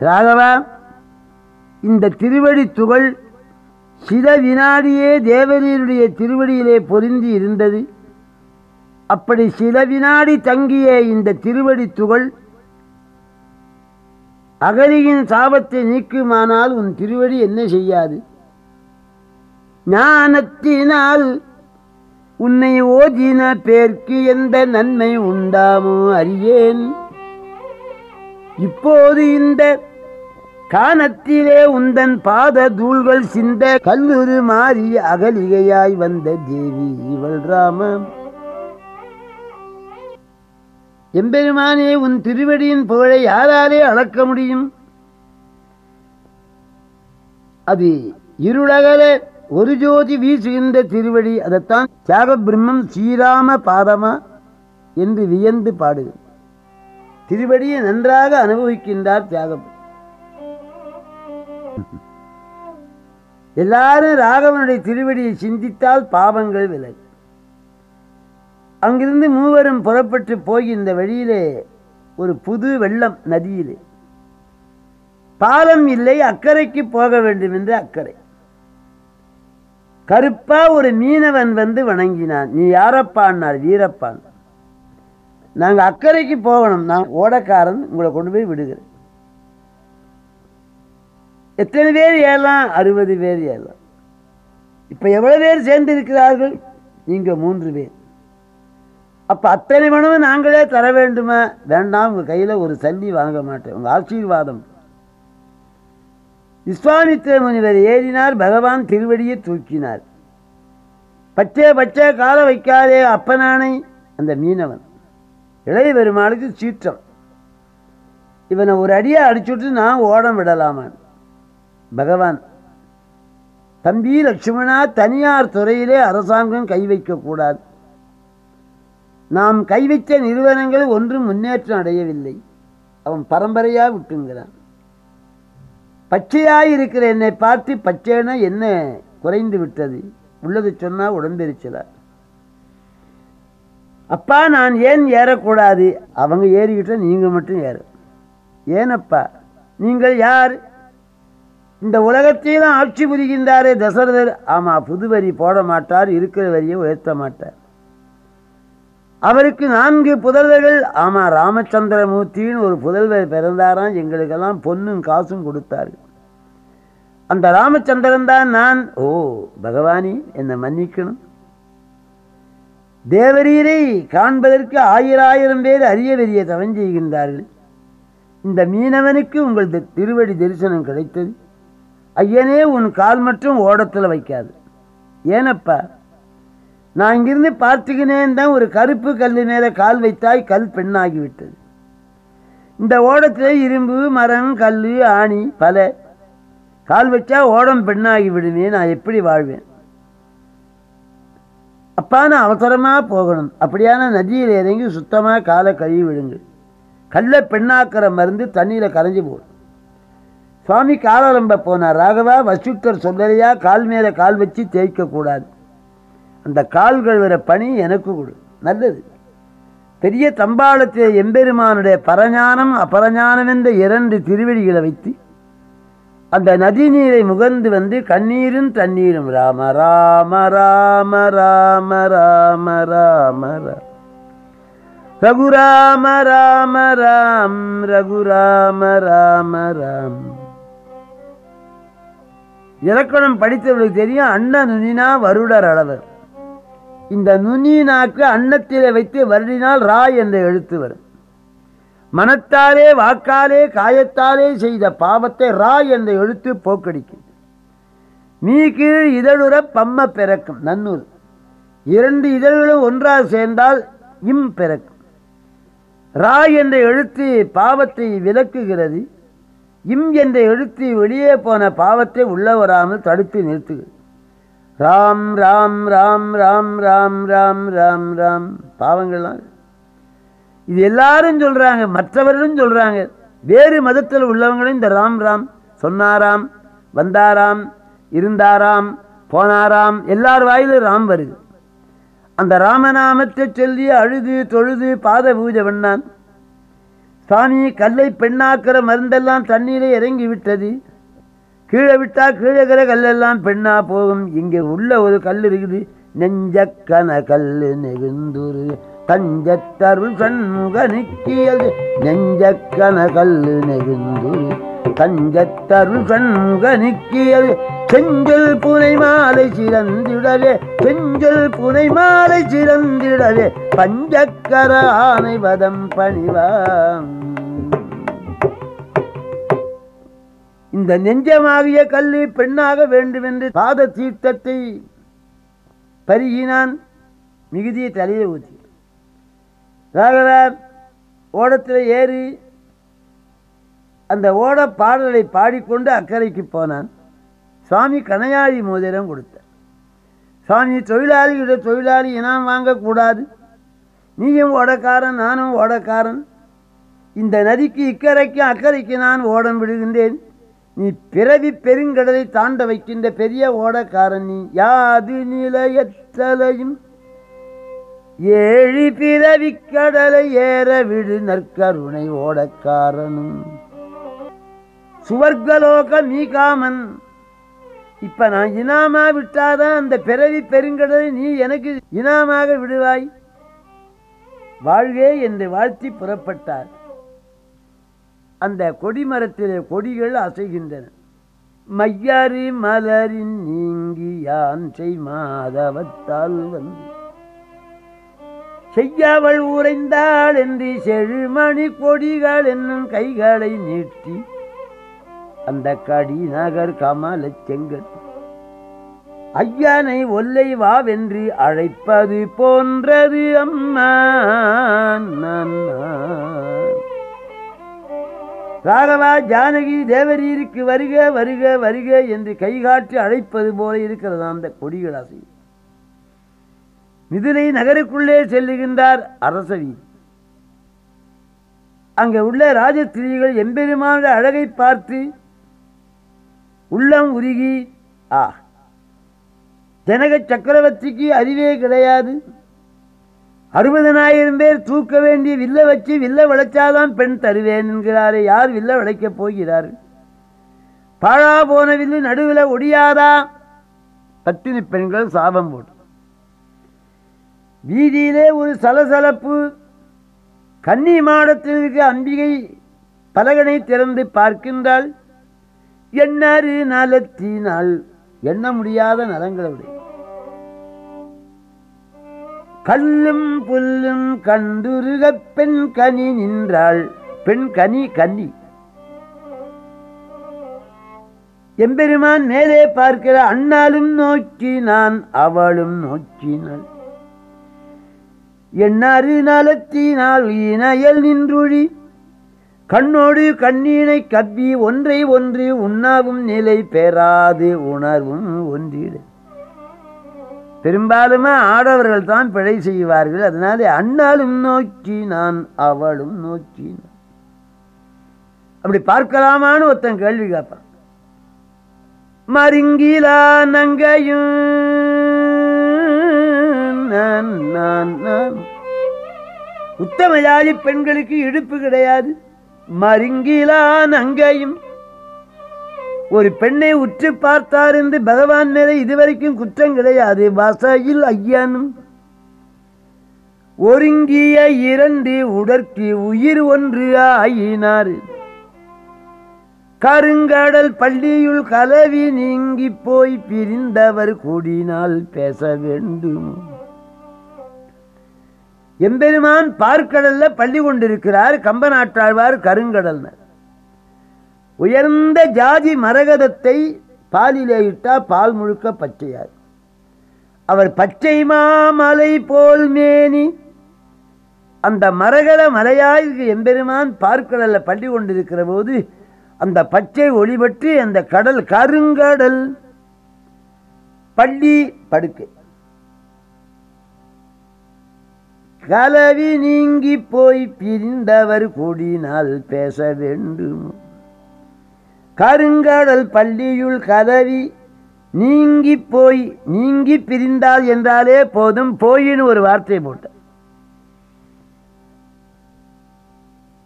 ராகவா இந்த திருவடி துகள் சில வினாடியே தேவரீருடைய திருவடியிலே பொருந்தி இருந்தது. அப்படி சில வினாடி தங்கிய இந்த திருவடி துகள் அகலியின் சாபத்தை நீக்குமானால் உன் திருவடி என்ன செய்யாது? ஞானத்தினால் உன்னை ஓதின பேர்க்கு எந்த நன்மை உண்டாமோ அறியேன். இப்போது இந்த கானத்திலே உந்தன் பாத தூள்கள் சிந்த கல்லூரு மாறி அகலிகையாய் வந்த தேவி இவள் ராமம். எம்பெருமானே உன் திருவடியின் புகழை யாராலே அளக்க முடியும்? அது இருளகல ஒரு ஜோதி வீசுகின்ற திருவடி அதைத்தான் தியாக பிரம்மம் ஸ்ரீராம பாதமா என்று வியந்து பாடுகிறார் திருவடியை நன்றாக அனுபவிக்கின்றார் தியாகம் எல்லாரும் ராகவனுடைய திருவடியை சிந்தித்தால் பாவங்கள் விலகு. அங்கிருந்து மூவரும் புறப்பட்டு போய் இந்த வழியிலே ஒரு புது வெள்ளம் நதியிலே. பாலம் இல்லை அக்கறைக்கு போக வேண்டும் என்று அக்கறை. கருப்பா ஒரு மீனவன் வந்து வணங்கினான். நீ யாரப்பான்னார் வீரப்பான் நாங்கள் அக்கறைக்கு போகணும் நான் ஓடக்காரன் உங்களை கொண்டு போய் விடுகிறேன் எத்தனை பேர் ஏறலாம்? அறுபது பேர் ஏறலாம். இப்போ எவ்வளோ பேர் சேர்ந்து இருக்கிறார்கள்? நீங்கள் மூன்று பேர். அப்போ அத்தனை மனமும் நாங்களே தர வேண்டுமா? வேண்டாம் உங்கள் கையில் ஒரு சல்லி வாங்க மாட்டேன். உங்கள் ஆசீர்வாதம். விஸ்வாமித்திர முனிவர் ஏறினார் பகவான் திருவடியை தூக்கினார். பச்சை பச்சை காலை வைக்காதே அப்பனானை அந்த மீனவன். இளைய பெருமாளுக்கு சீற்றம். இவனை ஒரு அடியை அடிச்சுட்டு நான் ஓடம் விடலாமான் பகவான் தம்பி லட்சுமணா தனியார் துறையிலே அரசாங்கம் கை வைக்கக்கூடாது நாம் கை வைத்த நிறுவனங்கள் ஒன்றும் முன்னேற்றம் அடையவில்லை. அவன் பரம்பரையாக விட்டுங்கிறான். பச்சையாக இருக்கிற என்னை பார்த்து பச்சைனா என்ன குறைந்து விட்டது? உள்ளது சொன்னால் உடம்பெரிச்சலா? அப்பா நான் ஏன் ஏறக்கூடாது? அவங்க ஏறிக்கிட்டால் நீங்கள் மட்டும் ஏற. ஏனப்பா நீங்கள் யார்? இந்த உலகத்தையும் ஆட்சி புரிகின்றாரே தசரதர். ஆமாம் புது வரி போட மாட்டார் இருக்கிற வரியை உயர்த்த மாட்டார். அவருக்கு நான்கு புதல்வர்கள். ஆமாம் ராமச்சந்திரமூர்த்தின்னு ஒரு புதல்வர் பிறந்தாராம். எங்களுக்கெல்லாம் பொன்னும் காசும் கொடுத்தார்கள். அந்த ராமச்சந்திரன் தான் நான். ஓ பகவானி என்னை மன்னிக்கணும். தேவரீரை காண்பதற்கு ஆயிராயிரம் பேர் அரிய பெரிய தவம் செய்கின்றார்கள். இந்த மீனவனுக்கு உங்கள் தி- திருவடி தரிசனம் கிடைத்தது. ஐயனே உன் கால் மட்டும் ஓடத்தில் வைக்காது. ஏனப்பா நான் இங்கிருந்து பார்த்துக்கினேன் தான் ஒரு கருப்பு கல் மேலே கால் வைத்தாய் கல் பெண்ணாகிவிட்டது. இந்த ஓடத்தில் இரும்பு மரம் கல் ஆணி பல. கால் வச்சா ஓடம் பெண்ணாகி விடுமே நான் எப்படி வாழ்வேன்? அப்பா நான் அவசரமாக போகணும். அப்படியான நதியில் இறங்கி சுத்தமாக காலை கழுவி விடுங்கள். கல்லை பெண்ணாக்கிற மருந்து தண்ணியில் கரைஞ்சி போடும். சுவாமி காலரம்ப போனார். ராகவா வசுத்தர் சொல்லலையா? கால் மேலே கால் வச்சு தேய்க்கக்கூடாது அந்த கால் கழுவுற பணி எனக்கு கொடு. நல்லது. பெரிய தம்பாளத்தில் எம்பெருமானுடைய பரஞானம் அபரஞானம் என்ற இரண்டு திருவடிகளை வைத்து அந்த நதி நீரை முகந்து வந்து கண்ணீரும் தண்ணீரும். ராம ராம ராம ராம ராம ராம ராம. ரகுராம ராம ராம் ரகுராம ராம ராம். இலக்கணம் படித்தவர்களுக்கு தெரியும் அண்ண நுனினா வருடர் அளவர் இந்த நுனி நாக்கு அன்னத்திலே வைத்து வருடினால் ரா என்ற எழுத்து வரும். மனத்தாலே வாக்காலே காயத்தாலே செய்த பாவத்தை ரா என்ற எழுத்து போக்கடிக்கும் நீ கீழ் இதழுற பம்ம பிறக்கும் நன்னூல் இரண்டு இதழ்களும் ஒன்றாக சேர்ந்தால் இம் பிறக்கும். ரா என்ற எழுத்து பாவத்தை விலக்குகிறது இம் என்ற எழுத்து வெளியே போன பாவத்தை உள்ள வராமல் தடுத்து நிறுத்துகிறது. ராம் ராம் ராம் ராம் ராம் ராம் ராம் ராம் பாவங்கள்லாம் இது எல்லாரும் சொல்கிறாங்க மற்றவர்களும் சொல்கிறாங்க வேறு மதத்தில் உள்ளவங்களும் இந்த ராம் ராம் சொன்னாராம் வந்தாராம் இருந்தாராம் போனாராம் எல்லார் வாயிலும் ராம் வருது. அந்த ராமநாமத்தை சொல்லி அழுது தொழுது பாத பூஜை பண்ணான். சாமி கல்லை பெண்ணாக்கிற மருந்தெல்லாம் தண்ணீரை இறங்கி விட்டது. கீழே விட்டா கீழே இருக்கிற கல்லெல்லாம் பெண்ணா போகும். இங்கே உள்ள ஒரு கல் இருக்குது. நெஞ்சக்கன கல்லு நெகுந்துரு. தஞ்சத்தருள் சண்முக நிக்கியது நெஞ்சக்கன கல்லு நெகுந்துரு தஞ்சத்தருள் சண்முக நிக்கியது செஞ்சல் புனை மாலை சிறந்திடவே செஞ்சல் புனை மாலை சிறந்திடவே பஞ்சக்கர ஆனை வதம் பணிவாம். இந்த நெஞ்சமாகிய கல்லு பெண்ணாக வேண்டுமென்று பாத தீர்த்தத்தை பருகினான் மிகுதியை தலையை ஊற்றி ராகவர் ஓடத்தில் ஏறி அந்த ஓட பாடலை பாடிக்கொண்டு அக்கறைக்கு போனான். சுவாமி கனையாழி மோதிரம் கொடுத்தார். சுவாமி தொழிலாளியோட தொழிலாளி இனம் வாங்கக்கூடாது. நீயும் ஓடக்காரன் நானும் ஓடக்காரன். இந்த நதிக்கு இக்கரைக்கும் அக்கறைக்கு நான் ஓடம் விடுகின்றேன். நீ பிறவி பெருங்கடலை தாண்ட வைக்கின்ற பெரிய ஓடக்காரன் நீ. யாது நிலையத்தலையும் ஏழி பிறவி கடலை ஏற விடு நற்கருணை ஓடக்காரனும். சுவர்கலோக மீகாமன் இப்ப நான் இனாமா விட்டாதான் அந்த பிறவி பெருங்கடலை நீ எனக்கு இனாமாக விடுவாய்? வாழ்வே என்று வாழ்த்தி புறப்பட்டார். அந்த கொடிமரத்திலே கொடிகள் அசைகின்றன. மையாரி மலரின் நீங்கி யான் செய் மாதவத்தால் வந்து செய்யவள் உறைந்தாள் என்று செழுமணி கொடிகள் என்னும் கைகளை நீட்டி அந்த கடி நகர் கமல செங்கல். ஐயானை ஒல்லை வாவென்று அழைப்பது போன்றது அம்மா ராகவா ஜானகி தேவரீருக்கு வருக வருக வருக என்று கைகாட்டி அழைப்பது போல இருக்கிறது அந்த கொடிகள் அசை மிதுனை நகருக்குள்ளே செல்லுகின்றார் அரசவி. அங்கே உள்ள ராஜஸ்திரீகள் எம்பெருமான அழகை பார்த்து உள்ளம் உருகி ஆ ஜனக சக்கரவர்த்திக்கு அறிவே கிடையாது. அறுபதனாயிரம் பேர் தூக்க வேண்டிய வில்ல வச்சு வில்ல விளைச்சாதான் பெண் தருவேன் என்கிறாரே. யார் வில்ல விளைக்கப் போகிறார்? பாழா போன வில்லு நடுவில் ஒடியாதா? பத்தினி பெண்கள் சாபம் போட்டு. வீதியிலே ஒரு சலசலப்பு கன்னி மாடத்தில் இருக்க அம்பிகை பலகனை திறந்து பார்க்கின்றாள். எண்ணாறு நலத்தினால் எண்ண முடியாத நலங்களுடைய கல்லும் புல்லும் கண்டுருக பெண் கனி நின்றாள். பெண் கனி கன்னி. எம்பெருமான் மேலே பார்க்கிற அண்ணாலும் நோக்கினான் அவளும் நோக்கினாள். எண்ணாறு நலத்தினால் இணையல் நின்றுழி. கண்ணோடு கண்ணீனை கவ்வி ஒன்றை ஒன்று உண்ணாவும் நிலை பெறாது உணர்வும் ஒன்றிடு. பெரும்பாலுமே ஆடவர்கள் தான் பிழை செய்வார்கள். அதனாலே அண்ணாலும் நோக்கி நான் அவளும் நோக்கி அப்படி பார்க்கலாமான்னு ஒருத்தன் கேள்வி கேட்பான். மருங்கிலா நங்கையும் உத்தம ஜாதி பெண்களுக்கு இடுப்பு கிடையாது. மருங்கிலான் அங்கேயும் ஒரு பெண்ணை உற்று பார்த்தார் என்று பகவான் மேலே இதுவரைக்கும் குற்றம் கிடையாது. வசையில் ஐயனும். ஒருங்கிய இரண்டு உடற்கு உயிர் ஒன்று ஆயினார். கருங்கடல் பள்ளியுள் கலவி நீங்கி போய் பிரிந்தவர் கூடினால் பேச வேண்டும். எம்பெருமான் பார்க்கடல்ல பள்ளி கொண்டிருக்கிறார் கம்பநாட்டாழ்வார் கருங்கடல்னர் உயர்ந்த ஜாதி மரகதத்தை பாலிலே இட்டா பால் முழுக்க பச்சையார் அவர் பச்சை மாமலை போல் மேனி. அந்த மரகத மலையாய் எம்பெருமான் பார்க்கடல்ல பள்ளி கொண்டிருக்கிற போது அந்த பச்சை ஒளிபற்றி அந்த கடல் கருங்கடல். பள்ளி படுக்கை. கலவி நீங்கி போய் பிரிந்தவர் கூடினால் பேச வேண்டும். கருங்கடல் பள்ளியுள் கதவி நீங்கி போய் நீங்கி பிரிந்தால் என்றாலே போதும் போயின்னு ஒரு வார்த்தை போட்ட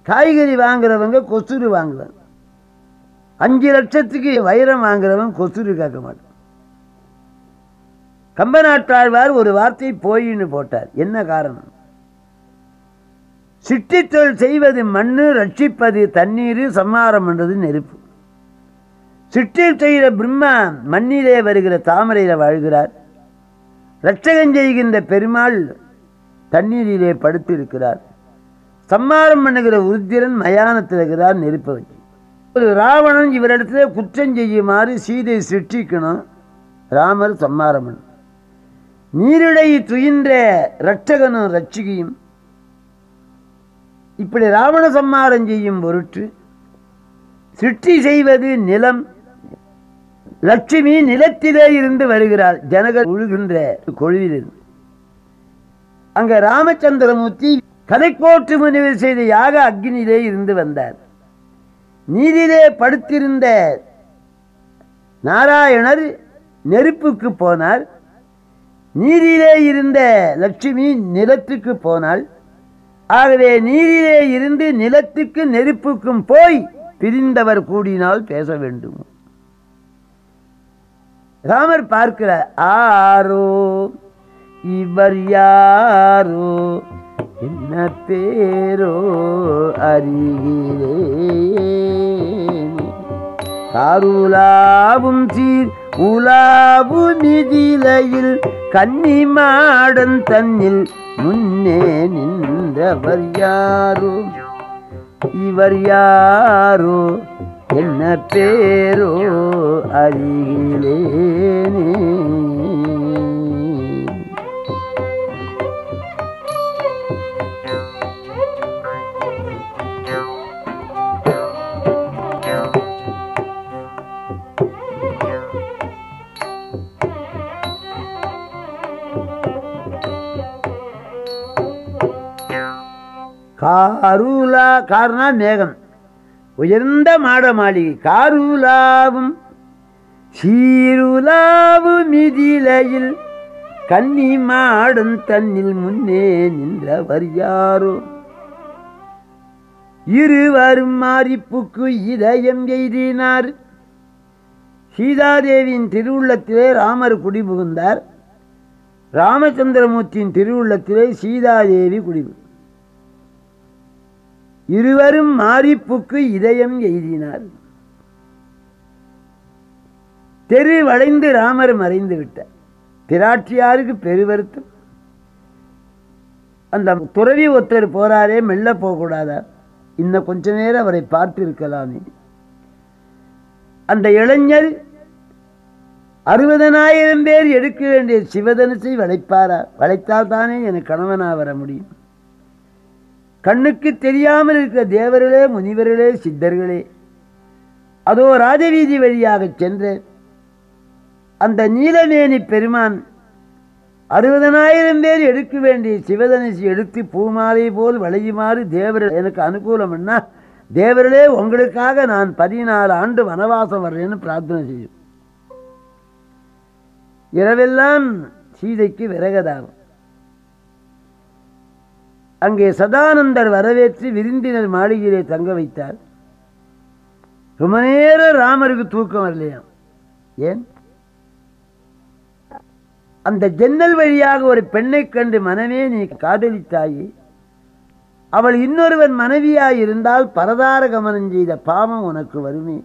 காய்கறி வாங்குறவங்க கொசுறு வாங்குவாங்க. அஞ்சு லட்சத்துக்கு வைரம் வாங்குறவன் கொசுறு கேட்க மாட்டான். கம்பநாட்டாழ்வார் ஒரு வார்த்தை போயின்னு போட்டார். என்ன காரணம்? சிட்டித்தொழில் செய்வது மண்ணு ரட்சிப்பது தண்ணீர் சம்மாரம் என்றது நெருப்பு. சிற்றில் செய்கிற பிரம்மா மண்ணிலே வருகிற தாமரையில் வாழ்கிறார். இரட்சகம் செய்கின்ற பெருமாள் தண்ணீரிலே படுத்து இருக்கிறார் சம்மாரம் பண்ணுகிற உருத்திரன் மயானத்தில் இருக்கிறார் நெருப்பை வச்சு. ஒரு ராவணன் இவரிடத்துல குற்றம் செய்யுமாறு சீதை சிருஷ்டிக்கணும். ராமர் சம்மாரம் பண்ணணும். நீரிடை துயின்ற ரட்சகனும் ரட்சிகையும் இப்படி ராவண சம்மாரம் செய்யும் பொருட்டு சிருஷ்டி செய்வது நிலம். லட்சுமி நிலத்திலே இருந்து வருகிறார் ஜனகர் உழுகின்ற கொழுவிலிருந்து. அங்க ராமச்சந்திரமூர்த்தி கதைக்கோட்டு முனிவர் செய்த யாக அக்னியிலே இருந்து வந்தார். நீரிலே படுத்திருந்த நாராயணர் நெருப்புக்கு போனார். நீரிலே இருந்த லட்சுமி நிலத்துக்கு போனாள். ஆகவே நீரிலே இருந்து நிலத்துக்கு நெருப்புக்கும் போய் பிரிந்தவர் கூடினால் பேச வேண்டும். ராமர் பார்க்கிறார் ஆரோ இவர் யாரோ என்ன பேரோ அறிகிறேன். காருலாவும் சீர் உலாவு நிதிலையில் கன்னி மாடன் தன்னில் முன்னே நின்றவர் யாரோ? இவர் யாரோ? என்ன பேரோ? அறிகிலேனே காருலா கார்னா மேகம். உயர்ந்த மாட மாளிகை காருலாவும் சீருலாவு மிதிலையில் கன்னி மாடும் தன்னில் முன்னே நின்றவர் யாரோ? இருவரும் மாரிப்புக்கு இதயம் எய்தினார். சீதாதேவியின் திருவுள்ளத்திலே ராமர் குடிபுகுந்தார். ராமச்சந்திரமூர்த்தியின் திருவுள்ளத்திலே சீதாதேவி குடிபு இருவரும் மாரிப்புக்கு இதயம் எய்தினார். தெரு வளைந்து ராமர் மறைந்து விட்டார். திராட்சியாருக்கு பெருவருத்தம் அந்த துறவி ஒருத்தர் போறாரே மெல்ல போகக்கூடாதா? இன்னும் கொஞ்ச நேரம் அவரை பார்த்திருக்கலாமே. அந்த இளைஞர் அறுபதனாயிரம் பேர் எடுக்க வேண்டிய சிவதனுசை வளைப்பாரா? வளைத்தால் தானே எனக்கு கணவனாக வர முடியும். கண்ணுக்கு தெரியாமல் இருக்கிற தேவர்களே முனிவர்களே சித்தர்களே அதோ ராஜவீதி வழியாக சென்றேன் அந்த நீலமேனி பெருமான் அறுபதனாயிரம் பேர் எடுக்க வேண்டிய சிவதனசி எடுத்து பூமாலை போல் வளையுமாறு தேவர்கள் எனக்கு அனுகூலம்னா தேவர்களே உங்களுக்காக நான் பதினாலு ஆண்டு வனவாசம் வர்றேன்னு பிரார்த்தனை செய்யும். இரவெல்லாம் சீதைக்கு விறகதாகும். அங்கே சதானந்தர் வரவேற்று விருந்தினர் மாளிகையிலே தங்க வைத்தார். ரொம்ப நேரம் ராமருக்கு தூக்கம் வரலையாம். ஏன்? அந்த ஜன்னல் வழியாக ஒரு பெண்ணை கண்டு மனமே நீ காதலித்தாயி. அவள் இன்னொருவன் மனைவியாய் இருந்தால் பரதார கமனம் செய்த பாவம் உனக்கு வருமே.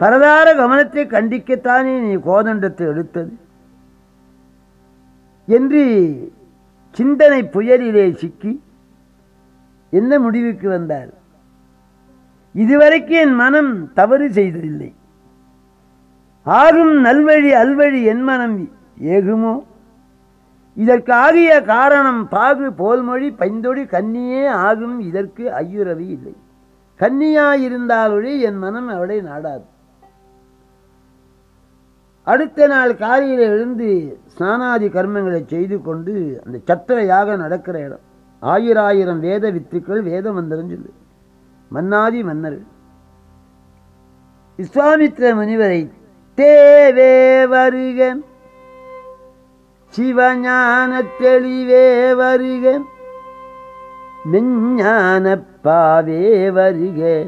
பரதார கமனத்தை கண்டிக்கத்தானே நீ கோதண்டத்தை எடுத்தது? என்று சிந்தனை புயலிலே சிக்கி என்ன முடிவுக்கு வந்தார்? இதுவரைக்கும் என் மனம் தவறு செய்ததில்லை. ஆகும் நல்வழி அல்வழி என் மனம் ஏகுமோ? இதற்கு ஆகிய காரணம் பாகு போல்மொழி பைந்தொடி கன்னியே ஆகும் இதற்கு ஐயுறவி இல்லை. கன்னியாயிருந்தாலொழி என் மனம் அவளை நாடாது. அடுத்த நாள் காலையில் எழுந்து ஸ்நானாதி கர்மங்களை செய்து கொண்டு அந்த சத்திரையாக நடக்கிற இடம். ஆயிராயிரம் வேத வித்துக்கள் வேத மந்திரம் சொல்லு. மன்னாதி மன்னர் விஸ்வாமித்ர முனிவரை தேவே வருக. சிவஞான தெளிவே வருக. மெஞ்ஞான பாவே வருக.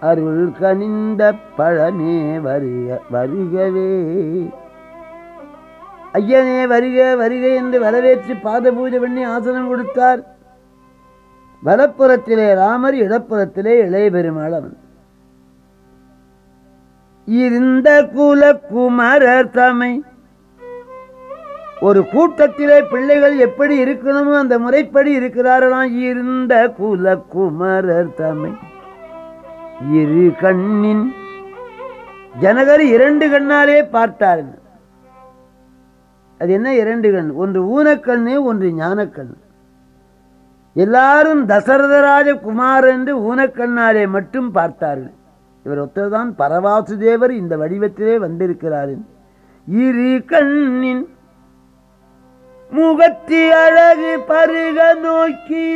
அருள் கனிந்த பழமே வருக வருகவே. ஐயனே வருக வருக என்று வரவேற்று பாத பூஜை பண்ணி ஆசனம் கொடுத்தார். வலப்புறத்திலே ராமர் இடப்புறத்திலே இளைய பெருமாள் அவன். இருந்த குல குமரர் தமை. ஒரு கூட்டத்திலே பிள்ளைகள் எப்படி இருக்கணுமோ அந்த முறைப்படி இருக்கிறார்களாம். இருந்த குல குமரர் தமை. இரு கண்ணின் ஜனகர் இரண்டு கண்ணாலே பார்த்தார். அது என்ன இரண்டு கண்? ஒன்று ஊனக்கண்ணு ஒன்று ஞானக்கண் எல்லாரும் தசரதராஜ குமார் என்று ஊனக்கண்ணாலே மட்டும் பார்த்தார்கள். இவர் ஒத்தர்தான் பரவாசுதேவர் இந்த வடிவத்திலே வந்திருக்கிறார். இரு கண்ணின் முகத்தி அழகு பருக நோக்கி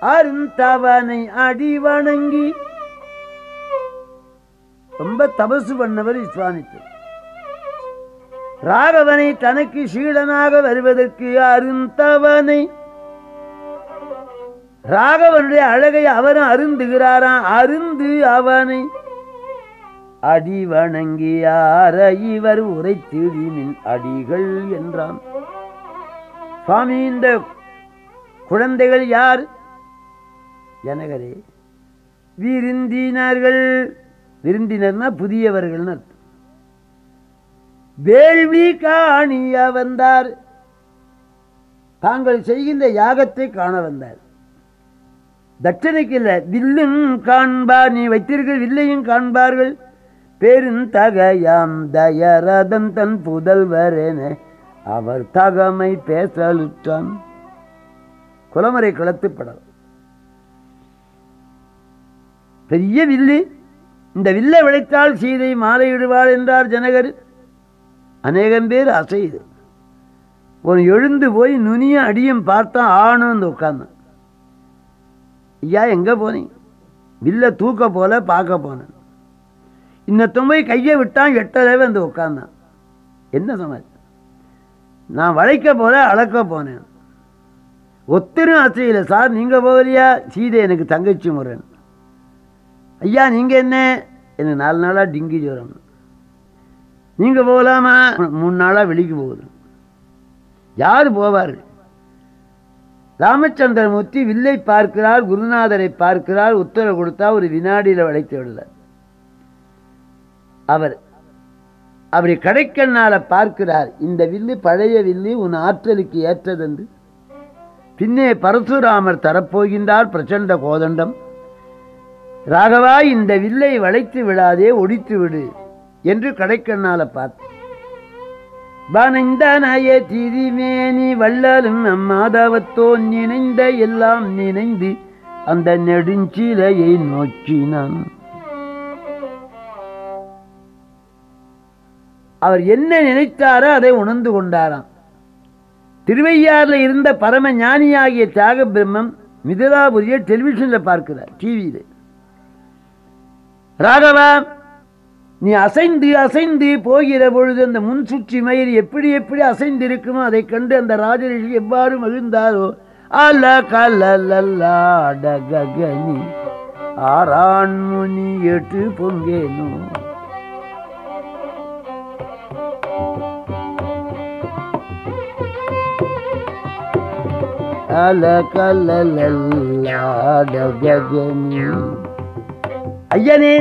அருந்தவனை அடி வணங்கி. ரொம்ப தபசு பண்ணவர் விஸ்வாமித்தர் ராகவனை தனக்கு சீடனாக வருவதற்கு அருந்தவனை. ராகவனுடைய அழகை அவரும் அருந்துகிறாராம். அருந்து அவனை. அடி வணங்கியார இவர் உரைத்திடிமின் அடிகள் என்றான். சுவாமி இந்த குழந்தைகள் யார்? ஜனகரே விருந்தினர்கள் விருந்தினர்னா புதியவர்கள்னு அர்த்தம். வேள்வி காணிய வந்தார் தாங்கள் செய்கின்ற யாகத்தை காண வந்தார். தட்சணைக்கு இல்லை வில்லும் காண்பார் நீ வைத்தீர்கள் வில்லையும் காண்பார்கள். பெருந்தகையாம் தயரதன் தன் புதல்வரேன அவர் தகமை பேசலுற்றான். குலமறை குளத்துப்படல் பெரிய வில்லு. இந்த வில்லை விளைத்தால் சீதை மாலையிடுவாள் என்றார் ஜனகர். அநேகம் பேர் அசையுது ஒரு எழுந்து போய் நுனியும் அடியும் பார்த்தா ஆணும் வந்து உட்கார்ந்தான் ஐயா எங்கே போனீங்க வில்ல தூக்க போல பார்க்க போனேன். இந்த போய் கையை விட்டான் எட்டவே வந்து உட்கார்ந்தான். என்ன சமாச்சாரம் நான் வளைக்க போல அளக்க போனேன். ஒத்தரும் அசையில். சார் நீங்கள் போகலையா? சீதை எனக்கு தங்கச்சி முறைன்னு ஐயா நீங்கள் என்ன? எனக்கு நாலு நாளாக டிங்கி ஜுரம். நீங்கள் போகலாமா? மூணு நாளாக வெளிக்கு போகுது. யார் போவார்? ராமச்சந்திரமூர்த்தி வில்லை பார்க்கிறார் குருநாதரை பார்க்கிறார் உத்தரவு கொடுத்தா ஒரு வினாடியில் வளைத்து விடலார் அவர் அப்படி கடைக்கண்ணால பார்க்கிறார் இந்த வில்லு பழைய வில்லு உன் ஆற்றலுக்கு ஏற்றதென்று. பின்னே பரசுராமர் தரப்போகின்றார் பிரச்சண்ட கோதண்டம். ராகவா இந்த வில்லை வளைத்து விடாதே ஒடித்து விடு என்று கடைக்கண்ணால பார்த்து பனைந்தனைய திரிமேனி வள்ளலும் அம்மாதவத்தோ நினைந்த எல்லாம் நினைந்து அந்த நெடுஞ்சிலையை நோக்கினான். அவர் என்ன நினைத்தாரோ அதை உணர்ந்து கொண்டாராம். திருவையாறில் இருந்த பரம ஞானியாகிய தியாக பிரம்மம் மிதிலாபுரியை டெலிவிஷனில் பார்க்கிறார் டிவியில் ராகவா நீ அசைந்து அசைந்து போகிற பொழுது அந்த முன் சுற்றி மயிர் எப்படி எப்படி அசைந்து இருக்குமோ அதை கண்டு அந்த ராஜரிஷி எவ்வாறு மகிழ்ந்தாரோ அல கலலல்லாடகனி ஆரான் முனி எட்டு பொங்கேனோ. அல கலலல்லாடகனி ஐயனே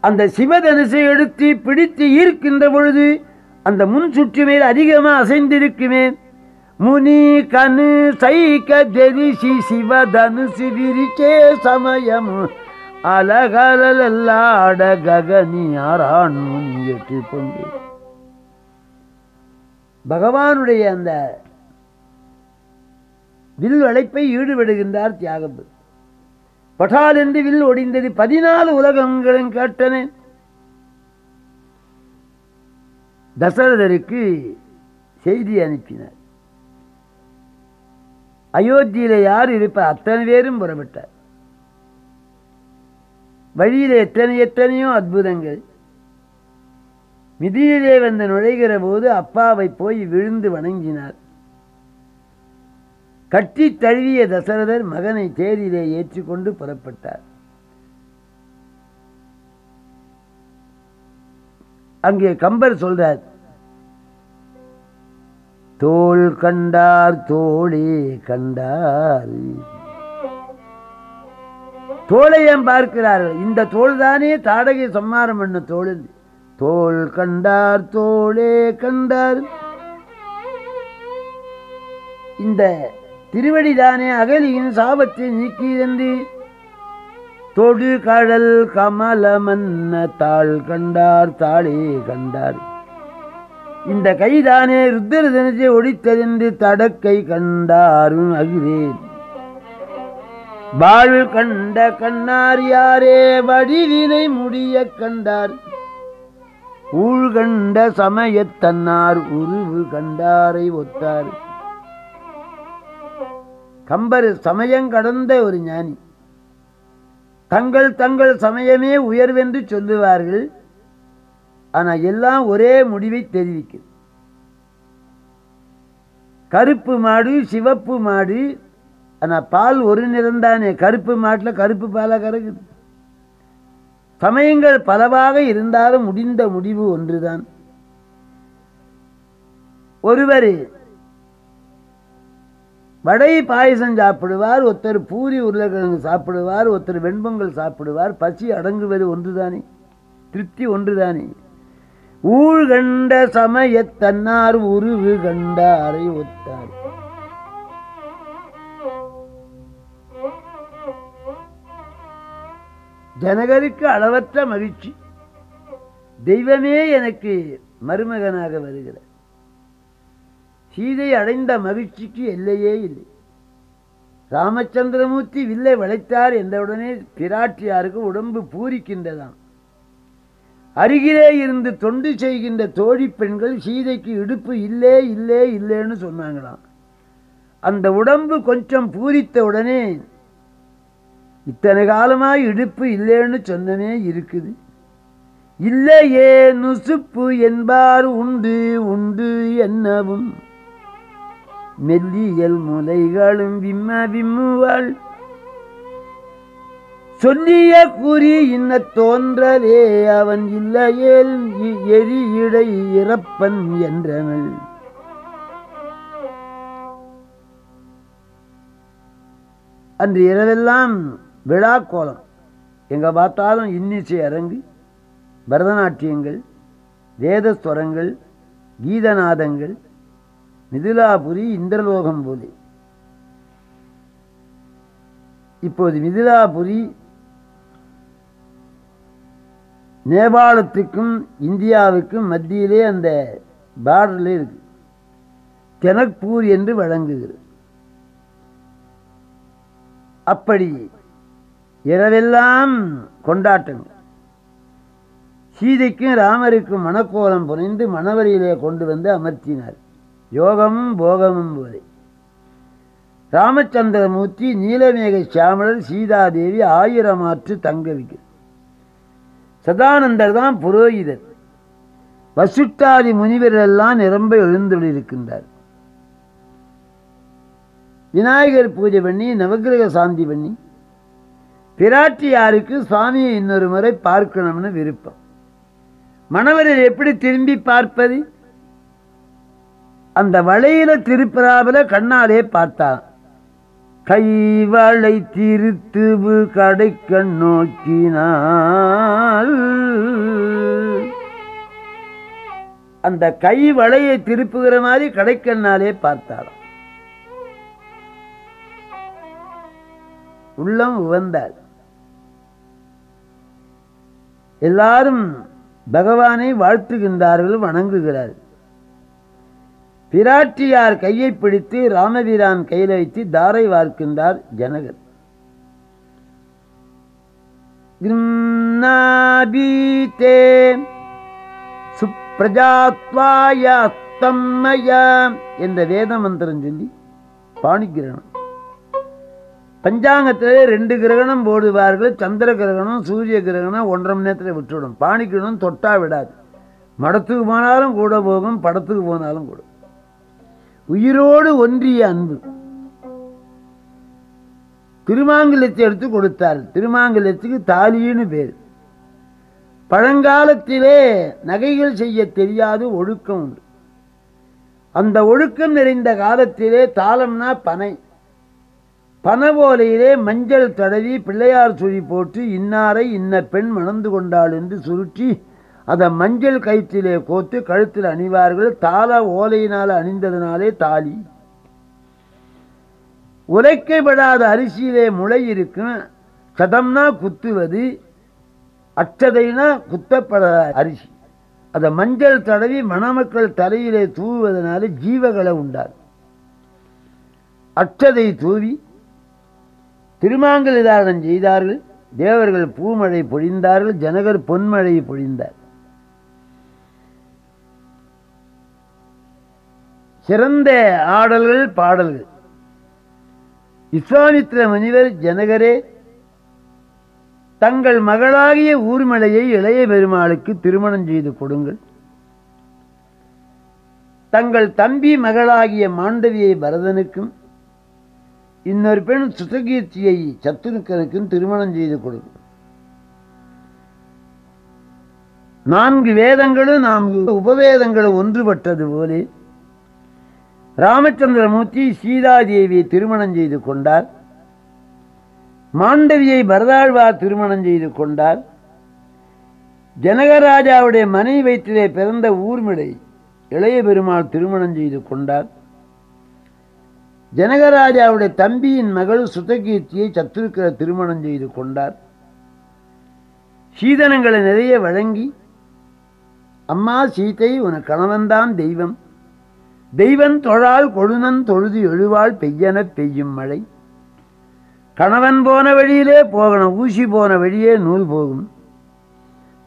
அந்த சிவதனுசை எடுத்து பிடித்து ஈர்க்கின்ற பொழுது அந்த முன் சுற்று மேல் அதிகமாக அசைந்திருக்குமே. முனி கனு சைக்க சிவ சிவதனுசு விரிச்சே சமயம். அலகலாட ககனி ஆரான் முனி எட்டு பொங்கு பகவானுடைய அந்த வில் அழைப்பை ஈடுபடுகின்றார் தியாகம்பு பட்டால் என்று வில் ஒடிந்தது பதினாலு உலகங்களும் கேட்டனேன் தசரதருக்கு செய்தி அனுப்பினார். அயோத்தியில யார் இருப்பார் அத்தனை பேரும் புறப்பட்டார். வழியில எத்தனை எத்தனையோ அற்புதங்கள். மிதியிலே வந்து நுழைகிற போது அப்பாவை போய் விழுந்து வணங்கினார். கட்டி தழுவிய தசரதர் மகனை தேரிலே ஏற்றிக்கொண்டு புறப்பட்டார். அங்கே கம்பர் சொல்றார் தோள் கண்டார் தோளே கண்டார். தோளையம் பார்க்கிறார்கள்? இந்த தோல் தானே தாடகை சம்மாரம் பண்ண தோள் தோள் கண்டார் தோளே கண்டார். இந்த திருவடிதானே அகலியின் சாபத்தை நீக்கியென்று தொடு கடல் கமலமன்ன தாள் கண்டார் தாளே கண்டார். இந்த கைதானே ருத்திர தினத்தை ஒடித்ததென்று தடக்கை கண்டாரும் அகிரேன் வாழ் கண்ட கண்ணார் யாரே வடிவினை முடிய கண்டார். ஊழ்கண்ட சமயத்தன்னார் உருவு கண்டாரை ஒத்தார். கம்பர் சமயம் கடந்த ஒரு ஞானி. தங்கள் தங்கள் சமயமே உயர்வென்று சொல்லுவார்கள். ஆனால் எல்லாம் ஒரே முடிவை தெரிவிக்குது கருப்பு மாடு சிவப்பு மாடு ஆனால் பால் ஒரு நிறந்தானே கருப்பு மாட்டில் கருப்பு பாலாக கறக்குது. சமயங்கள் பலவாக இருந்தாலும் முடிந்த முடிவு ஒன்றுதான். ஒருவர் வடை பாயசம் சாப்பிடுவார் ஒருத்தர் பூரி உருளைக்கிழங்கு சாப்பிடுவார் ஒருத்தர் வெண்பொங்கல் சாப்பிடுவார் பசி அடங்குவது ஒன்றுதானே? திருப்தி ஒன்றுதானே? ஊழ் கண்ட சமயத்தன்னார் உருவு கண்டாரை ஒத்தார். ஜனகருக்கு அளவற்ற மகிழ்ச்சி. தெய்வமே எனக்கு மருமகனாக வருகிறார். சீதை அடைந்த மகிழ்ச்சிக்கு எல்லையே இல்லை. ராமச்சந்திரமூர்த்தி வில்லை வளைத்தார் என்றவுடனே பிராட்டியாருக்கு உடம்பு பூரிக்கின்றதாம். அருகிலே இருந்து தொண்டு செய்கின்ற தோழி பெண்கள் சீதைக்கு இடுப்பு இல்லே இல்லே இல்லேன்னு சொன்னாங்களாம். அந்த உடம்பு கொஞ்சம் பூரித்த உடனே இத்தனை காலமாக இடுப்பு இல்லேன்னு சொன்னனே இருக்குது. இல்லையே நுசுப்பு என்பார் உண்டு உண்டு என்னவும் மெல்லியல் முலைகளும் விம்ம விம்முவாள். சொல்லிய கூறி இன்ன தோன்றலே அவன் இல்லையேல் இ- இறப்பன் என்றனள் அன்று இரவெல்லாம் விழா கோலம். எங்க பார்த்தாலும் இன்னிசை அரங்கு பரதநாட்டியங்கள் வேதஸ்வரங்கள் கீதநாதங்கள் மிதிலாபுரி இந்திரலோகம் போலே. இப்போது மிதிலாபுரி நேபாளத்துக்கும் இந்தியாவுக்கும் மத்தியிலே அந்த பார்டரில் இருக்கு. தெனக்பூர் என்று வழங்குகிறது. அப்படி இரவெல்லாம் கொண்டாட்டங்கள். சீதைக்கும் ராமருக்கும் மணக்கோலம் புனைந்து மணவரையிலே கொண்டு வந்து அமர்த்தினார். யோகமும் போகமும் போலே ராமச்சந்திரமூர்த்தி நீலமேக சியாமலர் சீதாதேவி ஆயிரம் ஆற்று தங்க வைக்கிறார் சதானந்தர் தான் புரோகிதர். வசுட்டாதி முனிவரெல்லாம் எல்லாம் நிரம்ப எழுந்துள்ளிருக்கின்றார் விநாயகர் பூஜை பண்ணி நவக்கிரக சாந்தி பண்ணி பிராட்டியாருக்கு சுவாமியை இன்னொரு முறை பார்க்கணும்னு விருப்பம். மணவரில் எப்படி திரும்பி பார்ப்பது? அந்த வளையில திருப்பிராவில கண்ணாலே பார்த்தான் கைவளை திருத்துவு கடைக்கண் நோக்கினால். அந்த கை வளையை திருப்புகிற மாதிரி கடைக்கண்ணாலே பார்த்தாளாம் உள்ளம் உவந்தாள் எல்லாரும் பகவானை வாழ்த்துகின்றார்கள் வணங்குகிறார்கள். பிராட்டியார் கையை பிடித்து ராமவீரான் கையில் வைத்து தாரை வார்க்கின்றார் ஜனகர். கிரும்னாபீதே சுப்ரஜாத்வாய என்ற வேத மந்திரம் சொல்லி பாணிகிரகணம் பஞ்சாங்கத்தில் ரெண்டு கிரகணம் போடுவார்கள். சந்திர கிரகணம் சூரிய கிரகணம் ஒன்றரை மணி நேரத்தில் விட்டுவிடும். பாணி கிரகணம் தொட்டா விடாது. மடத்துக்கு போனாலும் கூட போகும் படத்துக்கு போனாலும் கூட. உயிரோடு ஒன்றிய அன்பு. திருமாங்கலத்தை எடுத்து கொடுத்தார். திருமாங்கலத்துக்கு தாலின்னு பேர். பழங்காலத்திலே நகைகள் செய்ய தெரியாத ஒழுக்கம் உண்டு. அந்த ஒழுக்கம் நிறைந்த காலத்திலே தாளம்னா பனை. பனவோலையிலே மஞ்சள் தடவி பிள்ளையார் சுழி போட்டு இன்னாரை இன்ன பெண் மணந்து கொண்டாள் என்று சுருட்டி அதை மஞ்சள் கயிற்றிலே கோத்து கழுத்தில் அணிவார்கள். தாள ஓலையினால் அணிந்ததுனாலே தாலி. உரைக்கப்படாத அரிசியிலே முளை இருக்கும். சதம்னா குத்துவது அச்சதைனா குத்தப்படாத அரிசி. அதை மஞ்சள் தடவி மணமக்கள் தலையிலே தூவுவதனால ஜீவகளை உண்டாது அச்சதை தூவி திருமாங்கல் தாரணம் செய்தார்கள். தேவர்கள் பூமழை பொழிந்தார்கள் ஜனகர் பொன்மழை பொழிந்தார். சிறந்த ஆடல்கள் பாடல்கள். விஸ்வாமித்திர முனிவர் ஜனகரே தங்கள் மகளாகிய ஊர்மலையை இளைய பெருமாளுக்கு திருமணம் செய்து கொடுங்கள். தங்கள் தம்பி மகளாகிய மாண்டவியை பரதனுக்கும் இன்னொரு பெண் சுதகீர்த்தியை சத்துருக்கனுக்கும் திருமணம் செய்து கொடுக்கும் நான்கு வேதங்களும் நான்கு உபவேதங்களும் ஒன்றுபட்டது போலே ராமச்சந்திரமூர்த்தி சீதாதேவியை திருமணம் செய்து கொண்டார். மாண்டவியை பரதாழ்வார் திருமணம் செய்து கொண்டார். ஜனகராஜாவுடைய மனை வயிற்றிலே பிறந்த ஊர்மிளை இளைய பெருமாள் திருமணம் செய்து கொண்டார். ஜனகராஜாவுடைய தம்பியின் மகள் சுதகீர்த்தியை சத்துருக்கிற திருமணம் செய்து கொண்டார். சீதனங்களை நிறைய வழங்கி அம்மா சீதை உன கணவன்தான் தெய்வம். தெய்வன் தொழால் கொழுநன் தொழுது எழுவாள் பெய்யன பெய்யும் மழை. கணவன் போன வழியிலே போகணும் ஊசி போன வழியே நூல் போகும்.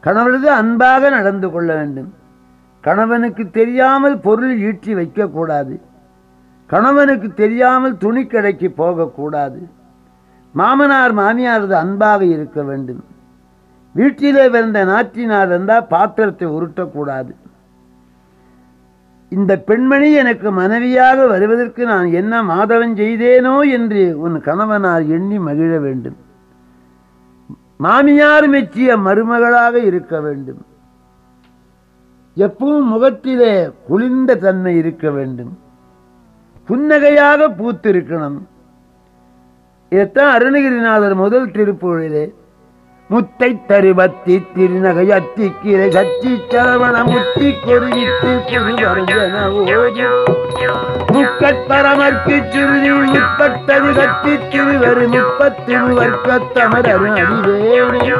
கணவனது அன்பாக நடந்து கொள்ள வேண்டும். கணவனுக்கு தெரியாமல் பொருள் ஈற்றி வைக்கக்கூடாது. கணவனுக்கு தெரியாமல் துணிக்கடைக்கு போகக்கூடாது. மாமனார் மாமியாரது அன்பாக இருக்க வேண்டும். வீட்டிலே பிறந்த நாற்றினார் இருந்தால் பாத்திரத்தை உருட்டக்கூடாது. இந்த பெண்மணி எனக்கு மனைவியாக வருவதற்கு நான் என்ன மாதவன் செய்தேனோ என்று உன் கணவனார் எண்ணி மகிழ வேண்டும். மாமியார் மெச்சிய மருமகளாக இருக்க வேண்டும். எப்பவும் முகத்திலே குளிர்ந்த தன்மை இருக்க வேண்டும். புன்னகையாக பூத்திருக்கணும். இதைத்தான் அருணகிரிநாதர் முதல் திருப்புழிலே முத்தை தருவத்தி திருநகை அத்தி கீரை சத்தி சரவண முத்தி கொருவித்து திருவரஞ்சன சிறுதி முப்பத்தது கத்தி திருவரு முப்பத்திரு தமரரு அடிவேணி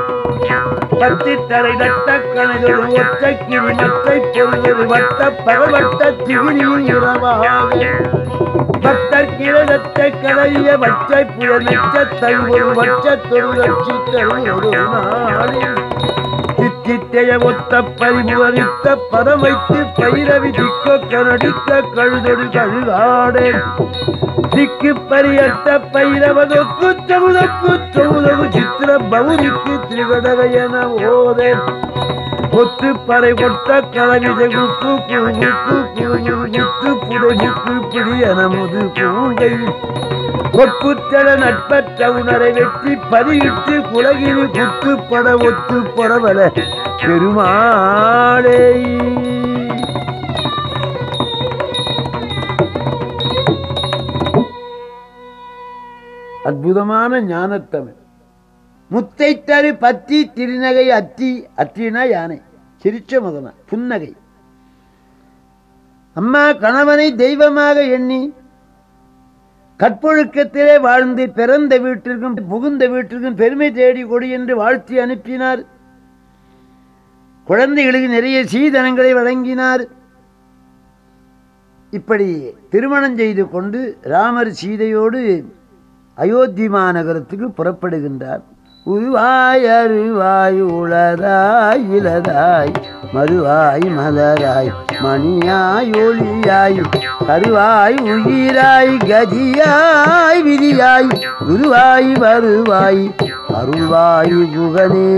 பத்தி தரை தட்ட கணதொரு ஒற்றை கிரு நத்தை பொருள் வட்ட பரவட்ட திருநீர் இரவாக பக்தர் கிரதத்தை களைய வச்சை புயலச்ச தழுவொரு வச்ச தொழிலட்சி தருள் ஒரு நாளில் சித்தித்தைய ஒத்த பரிமுகரித்த பதம் வைத்து பைரவி திக்க கனடிக்க கழுதொடு. கழுதாடே திக்கு பரியட்ட பைரவதொக்கு தொகுதக்கு தொகுதகு சித்திர பௌரிக்கு திரிகடகையன ஓதே. ஒத்து பறை கொட்ட கலவிதகுக்கு குக்கு குழுக்கு குழுக்கு புடைமுக்கு பிடியன முது பூங்கை. கொட்புத்தள நட்பற்ற உணரை வெற்றி பதியிட்டு குலகிரி குத்து பட ஒத்து படவல பெருமாளே. அற்புதமான ஞானத்தமிழ். முத்தை தரு பத்தி திருநகை அத்தி அத்தினா யானை. சிரிச்ச முகமா புன்னகை. அம்மா கணவனை தெய்வமாக எண்ணி கற்பொழுக்கத்திலே வாழ்ந்து பிறந்த வீட்டிற்கும் புகுந்த வீட்டிற்கும் பெருமை தேடி கொடு என்று வாழ்த்தி அனுப்பினார். குழந்தைகளுக்கு நிறைய சீதனங்களை வழங்கினார். இப்படி திருமணம் செய்து கொண்டு ராமர் சீதையோடு அயோத்தி மாநகரத்துக்கு புறப்படுகின்றார். உருவாய் அருவாய் உளதாய் இளதாய் மறுவாய் மலராய் மணியாய் ஒளியாய் கருவாய் உயிராய் கதியாய் விதியாய் குருவாய் வருவாய் அருள்வாய் புகனே